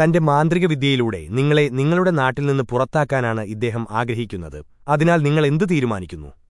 തന്റെ മാന്ത്രികവിദ്യയിലൂടെ നിങ്ങളെ നിങ്ങളുടെ നാട്ടിൽ നിന്ന് പുറത്താക്കാനാണ് ഇദ്ദേഹം ആഗ്രഹിക്കുന്നത്. അതിനാൽ നിങ്ങൾ എന്തു തീരുമാനിക്കുന്നു?